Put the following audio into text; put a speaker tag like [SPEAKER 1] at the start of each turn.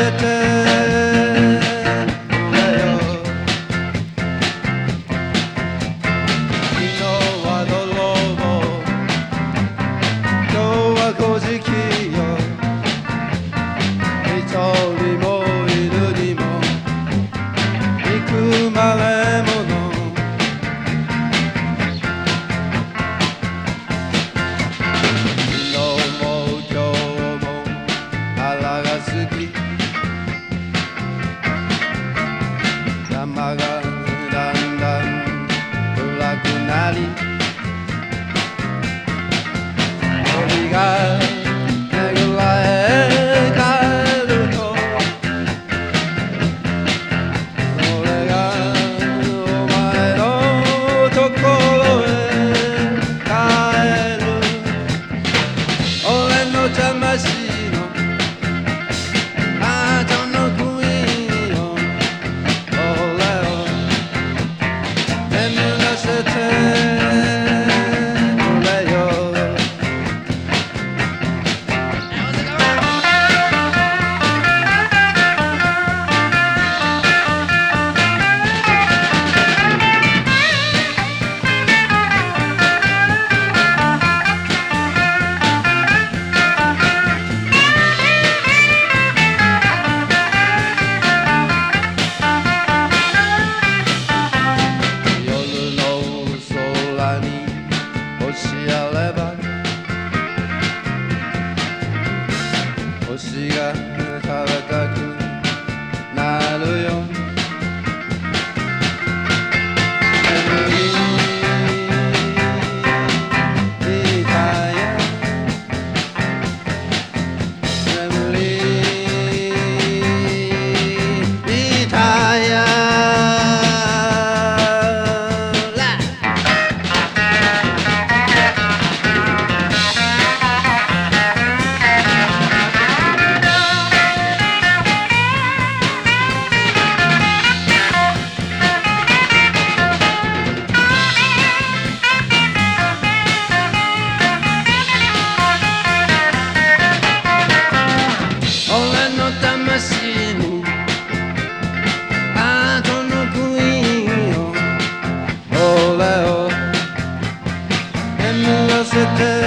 [SPEAKER 1] c'était My God. 是一个。get there.